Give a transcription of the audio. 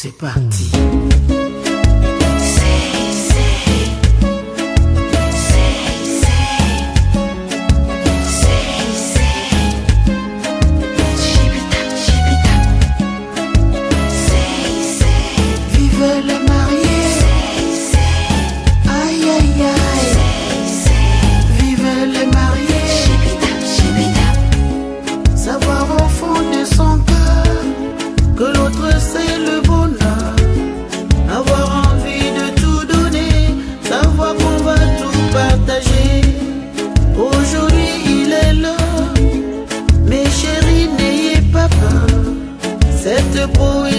C'est parti. 不